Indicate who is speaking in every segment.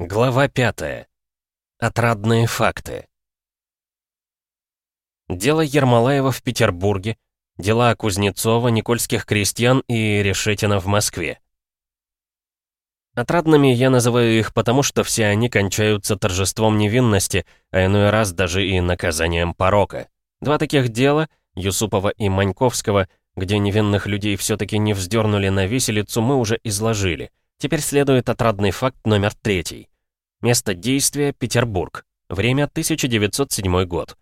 Speaker 1: Глава 5. Отрадные факты. Дело Ермолаева в Петербурге, дела Кузнецова, Никольских крестьян и Решетина в Москве. Отрадными я называю их потому, что все они кончаются торжеством невинности, а иной раз даже и наказанием порока. Два таких дела, Юсупова и Маньковского, где невинных людей все-таки не вздернули на виселицу, мы уже изложили. Теперь следует отрадный факт номер третий. Место действия — Петербург. Время — 1907 год.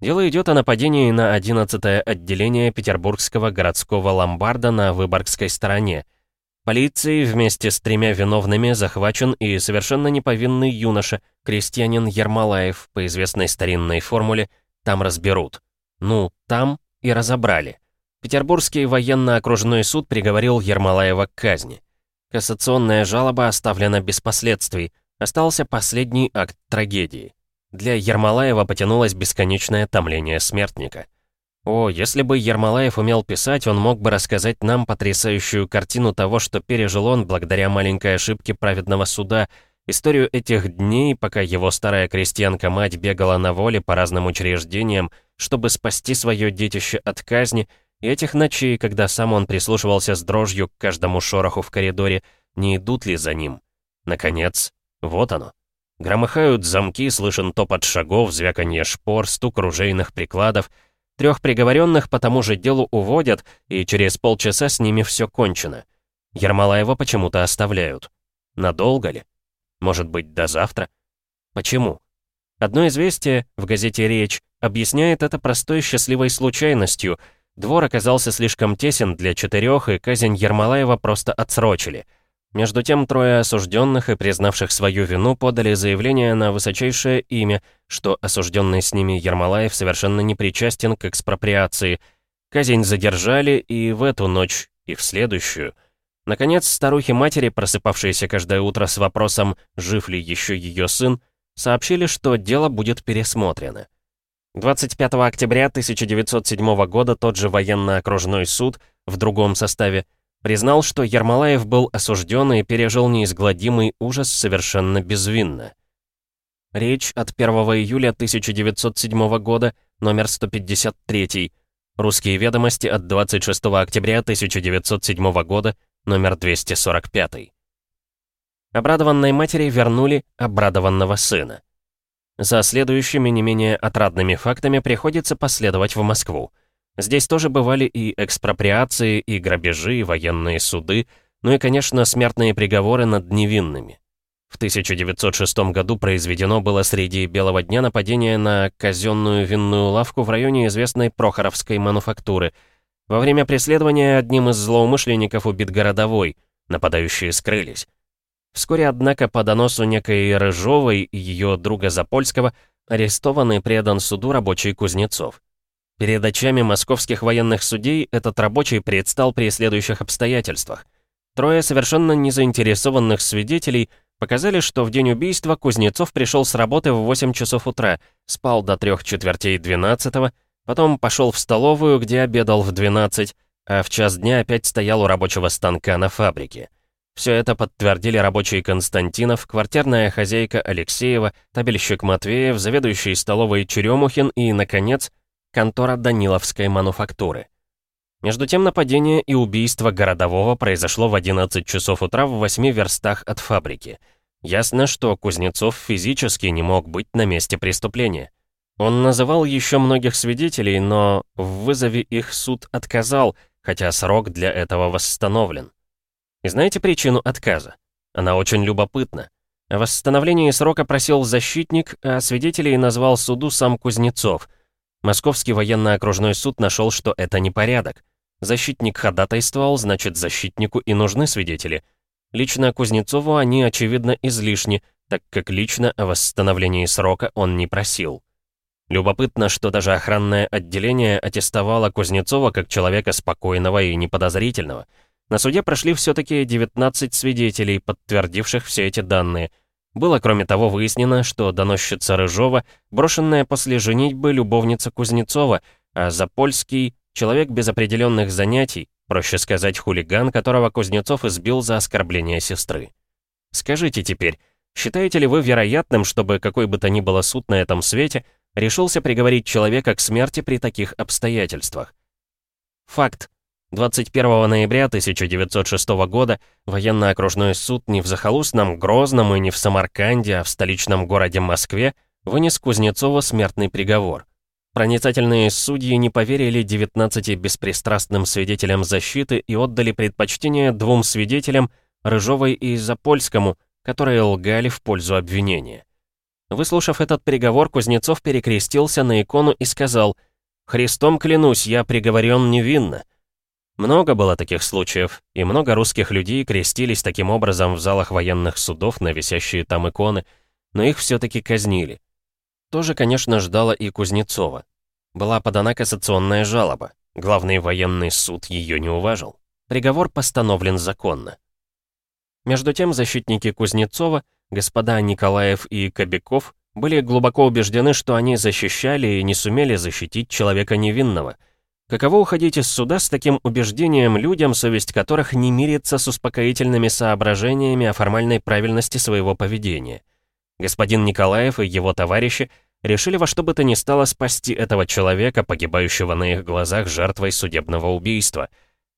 Speaker 1: Дело идет о нападении на 11-е отделение Петербургского городского ломбарда на Выборгской стороне. Полицией вместе с тремя виновными захвачен и совершенно неповинный юноша, крестьянин Ермолаев, по известной старинной формуле «там разберут». Ну, там и разобрали. Петербургский военно-окружной суд приговорил Ермолаева к казни. Кассационная жалоба оставлена без последствий. Остался последний акт трагедии. Для Ермолаева потянулось бесконечное томление смертника. О, если бы Ермолаев умел писать, он мог бы рассказать нам потрясающую картину того, что пережил он благодаря маленькой ошибке праведного суда, историю этих дней, пока его старая крестьянка-мать бегала на воле по разным учреждениям, чтобы спасти свое детище от казни, и этих ночей, когда сам он прислушивался с дрожью к каждому шороху в коридоре, не идут ли за ним. Наконец, вот оно. Громыхают замки, слышен топот шагов, звяканье шпор, стук ружейных прикладов. Трех приговоренных по тому же делу уводят, и через полчаса с ними все кончено. Ермолаева почему-то оставляют. Надолго ли? Может быть, до завтра? Почему? Одно известие в газете «Речь» объясняет это простой счастливой случайностью — Двор оказался слишком тесен для четырех, и казнь Ермолаева просто отсрочили. Между тем, трое осужденных и признавших свою вину подали заявление на высочайшее имя, что осужденный с ними Ермолаев совершенно не причастен к экспроприации. Казнь задержали и в эту ночь, и в следующую. Наконец, старухи-матери, просыпавшиеся каждое утро с вопросом, жив ли еще ее сын, сообщили, что дело будет пересмотрено. 25 октября 1907 года тот же военно-окружной суд в другом составе признал, что Ермолаев был осужден и пережил неизгладимый ужас совершенно безвинно. Речь от 1 июля 1907 года, номер 153. Русские ведомости от 26 октября 1907 года, номер 245. Обрадованной матери вернули обрадованного сына. За следующими не менее отрадными фактами приходится последовать в Москву. Здесь тоже бывали и экспроприации, и грабежи, и военные суды, ну и, конечно, смертные приговоры над невинными. В 1906 году произведено было среди белого дня нападение на казенную винную лавку в районе известной Прохоровской мануфактуры. Во время преследования одним из злоумышленников убит городовой, нападающие скрылись. Вскоре, однако, по доносу некой Рыжовой и ее друга Запольского арестован и предан суду рабочий Кузнецов. Перед очами московских военных судей этот рабочий предстал при следующих обстоятельствах. Трое совершенно незаинтересованных свидетелей показали, что в день убийства Кузнецов пришел с работы в 8 часов утра, спал до трех четвертей 12 потом пошел в столовую, где обедал в 12, а в час дня опять стоял у рабочего станка на фабрике. Все это подтвердили рабочие Константинов, квартирная хозяйка Алексеева, табельщик Матвеев, заведующий столовой Черемухин и, наконец, контора Даниловской мануфактуры. Между тем нападение и убийство городового произошло в 11 часов утра в 8 верстах от фабрики. Ясно, что Кузнецов физически не мог быть на месте преступления. Он называл еще многих свидетелей, но в вызове их суд отказал, хотя срок для этого восстановлен. И знаете причину отказа? Она очень любопытна. О восстановлении срока просил защитник, а свидетелей назвал суду сам Кузнецов. Московский военно-окружной суд нашел, что это непорядок. Защитник ходатайствовал, значит, защитнику и нужны свидетели. Лично Кузнецову они, очевидно, излишни, так как лично о восстановлении срока он не просил. Любопытно, что даже охранное отделение аттестовало Кузнецова как человека спокойного и неподозрительного — на суде прошли все-таки 19 свидетелей, подтвердивших все эти данные. Было, кроме того, выяснено, что доносчица Рыжова, брошенная после женитьбы любовница Кузнецова, а Запольский — человек без определенных занятий, проще сказать, хулиган, которого Кузнецов избил за оскорбление сестры. Скажите теперь, Считаете ли вы вероятным, чтобы какой бы то ни было суд на этом свете решился приговорить человека к смерти при таких обстоятельствах? Факт. 21 ноября 1906 года военно-окружной суд не в захолустном Грозном и не в Самарканде, а в столичном городе Москве вынес Кузнецова смертный приговор. Проницательные судьи не поверили 19 беспристрастным свидетелям защиты и отдали предпочтение двум свидетелям, Рыжовой и Запольскому, которые лгали в пользу обвинения. Выслушав этот приговор, Кузнецов перекрестился на икону и сказал «Христом клянусь, я приговорен невинно». Много было таких случаев, и много русских людей крестились таким образом в залах военных судов на висящие там иконы, но их все-таки казнили. Тоже, конечно, ждала и Кузнецова. Была подана кассационная жалоба. Главный военный суд ее не уважил. Приговор постановлен законно. Между тем защитники Кузнецова, господа Николаев и Кобяков, были глубоко убеждены, что они защищали и не сумели защитить человека невинного – Каково уходить из суда с таким убеждением людям, совесть которых не мирится с успокоительными соображениями о формальной правильности своего поведения? Господин Николаев и его товарищи решили во что бы то ни стало спасти этого человека, погибающего на их глазах жертвой судебного убийства.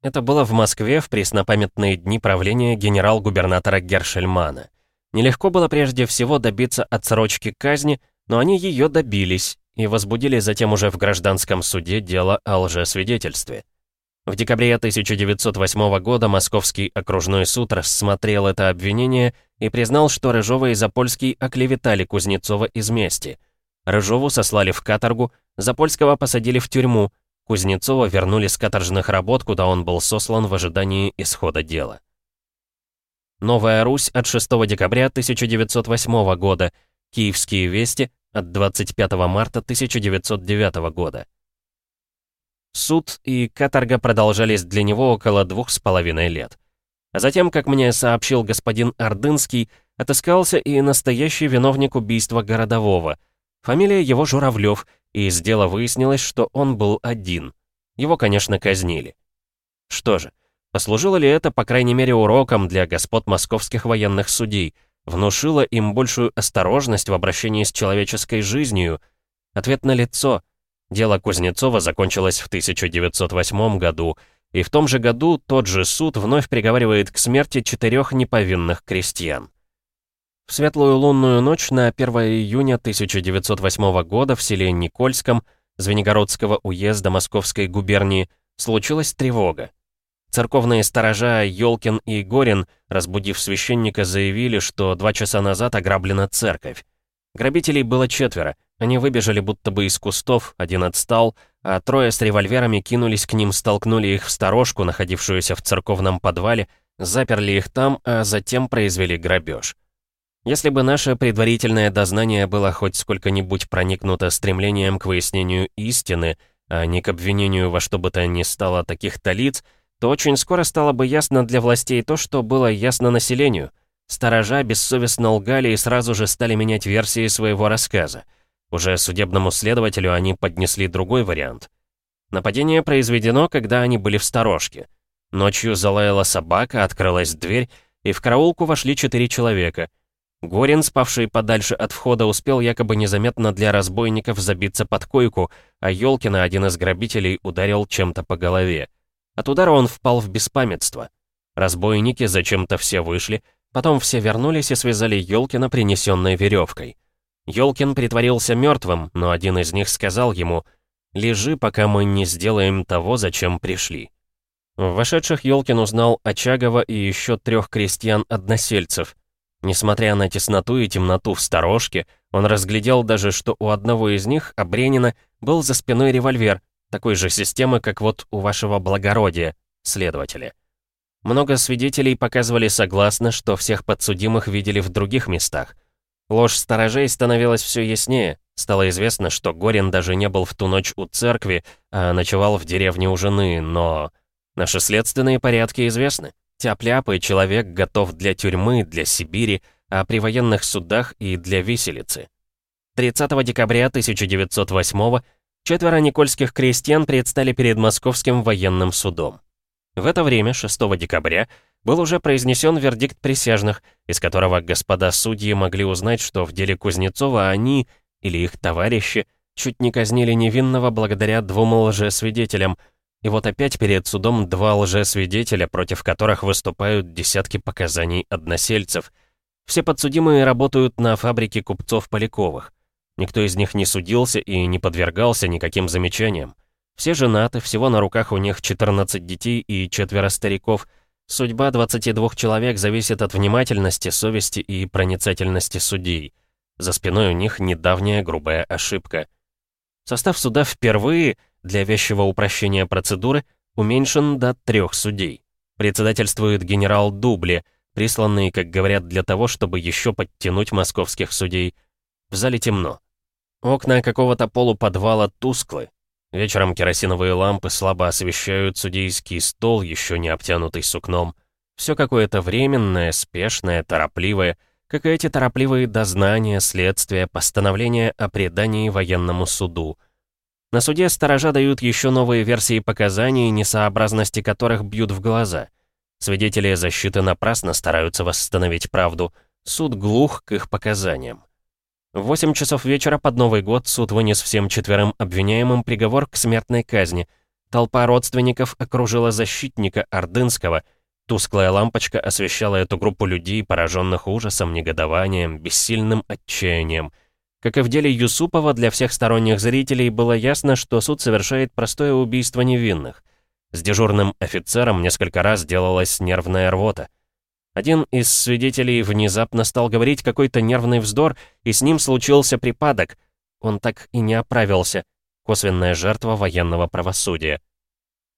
Speaker 1: Это было в Москве в преснопамятные дни правления генерал-губернатора Гершельмана. Нелегко было прежде всего добиться отсрочки казни, но они ее добились, и возбудили затем уже в гражданском суде дело о лжесвидетельстве. В декабре 1908 года Московский окружной суд рассмотрел это обвинение и признал, что Рыжова и Запольский оклеветали Кузнецова из мести. Рыжову сослали в каторгу, Запольского посадили в тюрьму, Кузнецова вернули с каторжных работ, куда он был сослан в ожидании исхода дела. Новая Русь от 6 декабря 1908 года. Киевские вести от 25 марта 1909 года. Суд и каторга продолжались для него около двух с половиной лет. А затем, как мне сообщил господин Ордынский, отыскался и настоящий виновник убийства городового. Фамилия его Журавлев, и из дела выяснилось, что он был один. Его, конечно, казнили. Что же, послужило ли это, по крайней мере, уроком для господ московских военных судей – внушила им большую осторожность в обращении с человеческой жизнью. Ответ на лицо. Дело Кузнецова закончилось в 1908 году, и в том же году тот же суд вновь приговаривает к смерти четырех неповинных крестьян. В светлую лунную ночь на 1 июня 1908 года в селе Никольском Звенигородского уезда Московской губернии случилась тревога. Церковные сторожа Ёлкин и Горин, разбудив священника, заявили, что два часа назад ограблена церковь. Грабителей было четверо. Они выбежали будто бы из кустов, один отстал, а трое с револьверами кинулись к ним, столкнули их в сторожку, находившуюся в церковном подвале, заперли их там, а затем произвели грабеж. Если бы наше предварительное дознание было хоть сколько-нибудь проникнуто стремлением к выяснению истины, а не к обвинению во что бы то ни стало таких-то лиц, то очень скоро стало бы ясно для властей то, что было ясно населению. Сторожа бессовестно лгали и сразу же стали менять версии своего рассказа. Уже судебному следователю они поднесли другой вариант. Нападение произведено, когда они были в сторожке. Ночью залаяла собака, открылась дверь, и в караулку вошли четыре человека. Горин, спавший подальше от входа, успел якобы незаметно для разбойников забиться под койку, а Ёлкина один из грабителей ударил чем-то по голове. От удара он впал в беспамятство. Разбойники зачем-то все вышли, потом все вернулись и связали Ёлкина принесенной веревкой. Ёлкин притворился мертвым, но один из них сказал ему «Лежи, пока мы не сделаем того, зачем пришли». В вошедших Ёлкин узнал Очагова и еще трех крестьян-односельцев. Несмотря на тесноту и темноту в сторожке, он разглядел даже, что у одного из них, Обренина, был за спиной револьвер, такой же системы, как вот у вашего благородия, следователи. Много свидетелей показывали согласно, что всех подсудимых видели в других местах. Ложь сторожей становилась все яснее. Стало известно, что Горин даже не был в ту ночь у церкви, а ночевал в деревне у жены, но... Наши следственные порядки известны. Тяп-ляп и человек готов для тюрьмы, для Сибири, а при военных судах и для виселицы. 30 декабря 1908 Четверо никольских крестьян предстали перед московским военным судом. В это время, 6 декабря, был уже произнесен вердикт присяжных, из которого господа судьи могли узнать, что в деле Кузнецова они, или их товарищи, чуть не казнили невинного благодаря двум лжесвидетелям. И вот опять перед судом два лжесвидетеля, против которых выступают десятки показаний односельцев. Все подсудимые работают на фабрике купцов Поляковых. Никто из них не судился и не подвергался никаким замечаниям. Все женаты, всего на руках у них 14 детей и четверо стариков. Судьба 22 человек зависит от внимательности, совести и проницательности судей. За спиной у них недавняя грубая ошибка. Состав суда впервые, для вещего упрощения процедуры, уменьшен до трех судей. Председательствует генерал Дубли, присланный, как говорят, для того, чтобы еще подтянуть московских судей. В зале темно. Окна какого-то полуподвала тусклы. Вечером керосиновые лампы слабо освещают судейский стол, еще не обтянутый сукном. Все какое-то временное, спешное, торопливое, как и эти торопливые дознания, следствия, постановления о предании военному суду. На суде сторожа дают еще новые версии показаний, несообразности которых бьют в глаза. Свидетели защиты напрасно стараются восстановить правду. Суд глух к их показаниям. В 8 часов вечера под Новый год суд вынес всем четверым обвиняемым приговор к смертной казни. Толпа родственников окружила защитника Ордынского. Тусклая лампочка освещала эту группу людей, пораженных ужасом, негодованием, бессильным отчаянием. Как и в деле Юсупова, для всех сторонних зрителей было ясно, что суд совершает простое убийство невинных. С дежурным офицером несколько раз делалась нервная рвота. Один из свидетелей внезапно стал говорить какой-то нервный вздор, и с ним случился припадок. Он так и не оправился. Косвенная жертва военного правосудия.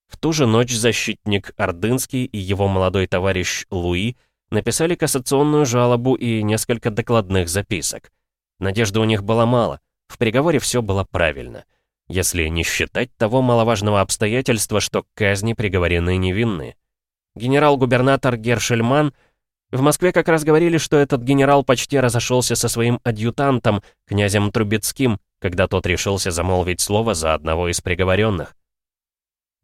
Speaker 1: В ту же ночь защитник Ордынский и его молодой товарищ Луи написали кассационную жалобу и несколько докладных записок. Надежды у них было мало. В приговоре все было правильно. Если не считать того маловажного обстоятельства, что к казни приговорены невинные. Генерал-губернатор Гершельман — в Москве как раз говорили, что этот генерал почти разошелся со своим адъютантом, князем Трубецким, когда тот решился замолвить слово за одного из приговоренных.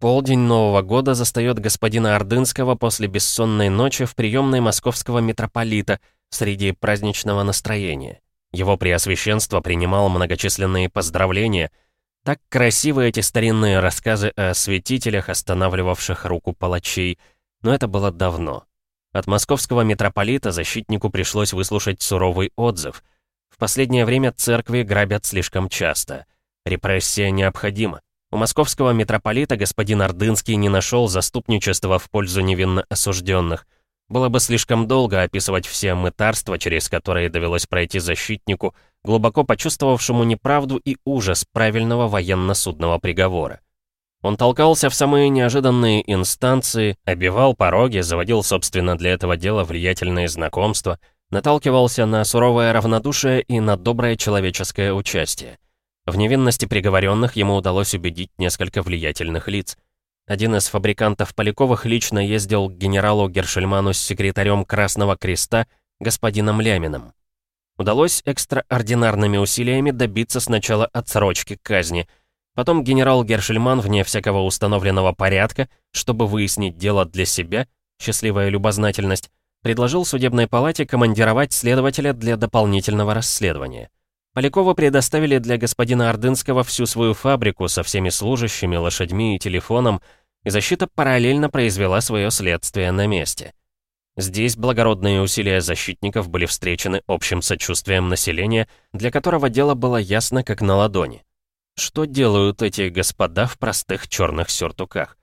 Speaker 1: Полдень Нового года застает господина Ордынского после бессонной ночи в приемной московского митрополита среди праздничного настроения. Его преосвященство принимал многочисленные поздравления. Так красивы эти старинные рассказы о святителях, останавливавших руку палачей, но это было давно. От московского митрополита защитнику пришлось выслушать суровый отзыв. В последнее время церкви грабят слишком часто. Репрессия необходима. У московского митрополита господин Ордынский не нашел заступничества в пользу невинно осужденных. Было бы слишком долго описывать все мытарства, через которые довелось пройти защитнику, глубоко почувствовавшему неправду и ужас правильного военно-судного приговора. Он толкался в самые неожиданные инстанции, обивал пороги, заводил, собственно, для этого дела влиятельные знакомства, наталкивался на суровое равнодушие и на доброе человеческое участие. В невинности приговоренных ему удалось убедить несколько влиятельных лиц. Один из фабрикантов Поляковых лично ездил к генералу Гершельману с секретарем Красного Креста, господином Ляминым. Удалось экстраординарными усилиями добиться сначала отсрочки казни – Потом генерал Гершельман, вне всякого установленного порядка, чтобы выяснить дело для себя, счастливая любознательность, предложил судебной палате командировать следователя для дополнительного расследования. Полякова предоставили для господина Ордынского всю свою фабрику со всеми служащими, лошадьми и телефоном, и защита параллельно произвела свое следствие на месте. Здесь благородные усилия защитников были встречены общим сочувствием населения, для которого дело было ясно как на ладони. Что делают эти господа в простых черных сюртуках?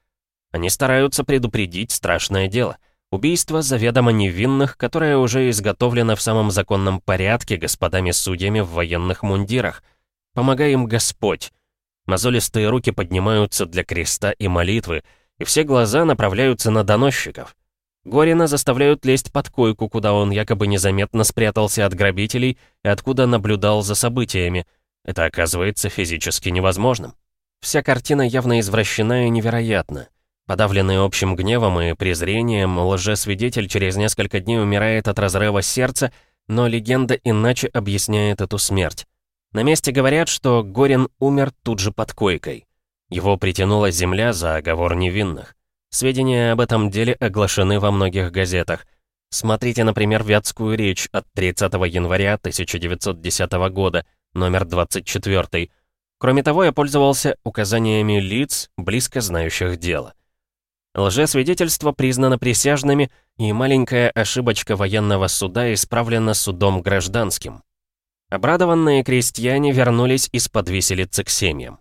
Speaker 1: Они стараются предупредить страшное дело. Убийство заведомо невинных, которое уже изготовлено в самом законном порядке господами-судьями в военных мундирах. Помогай им Господь. Мозолистые руки поднимаются для креста и молитвы, и все глаза направляются на доносчиков. Горина заставляют лезть под койку, куда он якобы незаметно спрятался от грабителей и откуда наблюдал за событиями — это оказывается физически невозможным. Вся картина явно извращена и невероятна. Подавленный общим гневом и презрением, лжесвидетель через несколько дней умирает от разрыва сердца, но легенда иначе объясняет эту смерть. На месте говорят, что Горин умер тут же под койкой. Его притянула земля за оговор невинных. Сведения об этом деле оглашены во многих газетах. Смотрите, например, «Вятскую речь» от 30 января 1910 года, номер 24. Кроме того, я пользовался указаниями лиц, близко знающих дело. Лжесвидетельство признано присяжными, и маленькая ошибочка военного суда исправлена судом гражданским. Обрадованные крестьяне вернулись из-под виселицы к семьям.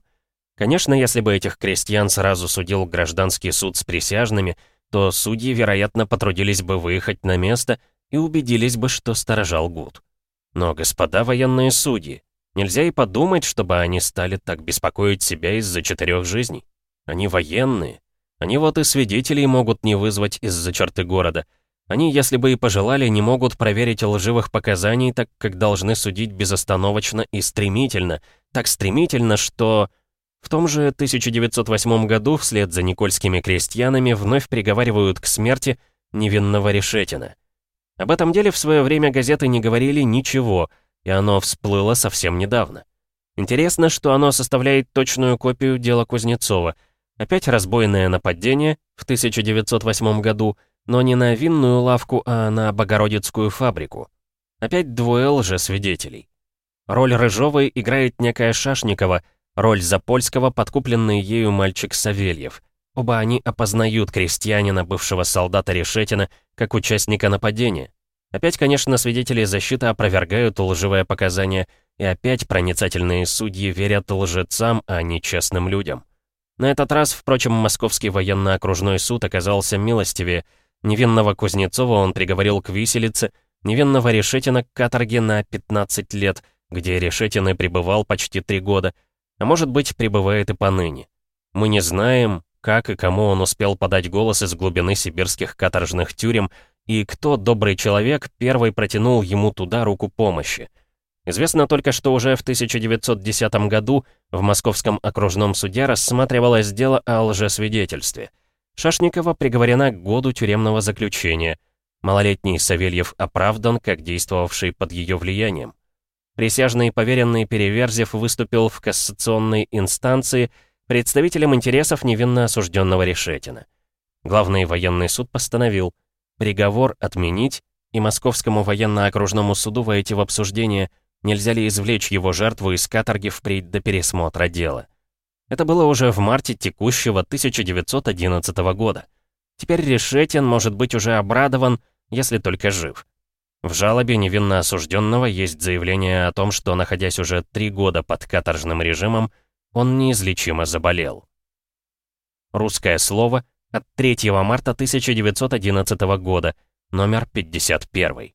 Speaker 1: Конечно, если бы этих крестьян сразу судил гражданский суд с присяжными, то судьи, вероятно, потрудились бы выехать на место и убедились бы, что сторожал Гуд. Но, господа военные судьи, нельзя и подумать, чтобы они стали так беспокоить себя из-за четырех жизней. Они военные. Они вот и свидетелей могут не вызвать из-за черты города. Они, если бы и пожелали, не могут проверить лживых показаний, так как должны судить безостановочно и стремительно. Так стремительно, что... В том же 1908 году вслед за никольскими крестьянами вновь приговаривают к смерти невинного Решетина. Об этом деле в свое время газеты не говорили ничего, и оно всплыло совсем недавно. Интересно, что оно составляет точную копию дела Кузнецова. Опять разбойное нападение в 1908 году, но не на винную лавку, а на Богородицкую фабрику. Опять двое лжесвидетелей. Роль Рыжовой играет некая Шашникова — Роль Запольского — подкупленный ею мальчик Савельев. Оба они опознают крестьянина, бывшего солдата Решетина, как участника нападения. Опять, конечно, свидетели защиты опровергают лживое показание, и опять проницательные судьи верят лжецам, а не честным людям. На этот раз, впрочем, Московский военно-окружной суд оказался милостивее. Невинного Кузнецова он приговорил к виселице, невинного Решетина к каторге на 15 лет, где Решетин и пребывал почти три года — а может быть, пребывает и поныне. Мы не знаем, как и кому он успел подать голос из глубины сибирских каторжных тюрем, и кто, добрый человек, первый протянул ему туда руку помощи. Известно только, что уже в 1910 году в Московском окружном суде рассматривалось дело о лжесвидетельстве. Шашникова приговорена к году тюремного заключения. Малолетний Савельев оправдан, как действовавший под ее влиянием. Присяжный поверенный Переверзев выступил в кассационной инстанции представителем интересов невинно осужденного Решетина. Главный военный суд постановил приговор отменить и Московскому военно-окружному суду войти в обсуждение, нельзя ли извлечь его жертву из каторги впредь до пересмотра дела. Это было уже в марте текущего 1911 года. Теперь Решетин может быть уже обрадован, если только жив. В жалобе невинно осужденного есть заявление о том, что, находясь уже три года под каторжным режимом, он неизлечимо заболел. Русское слово от 3 марта 1911 года, номер 51.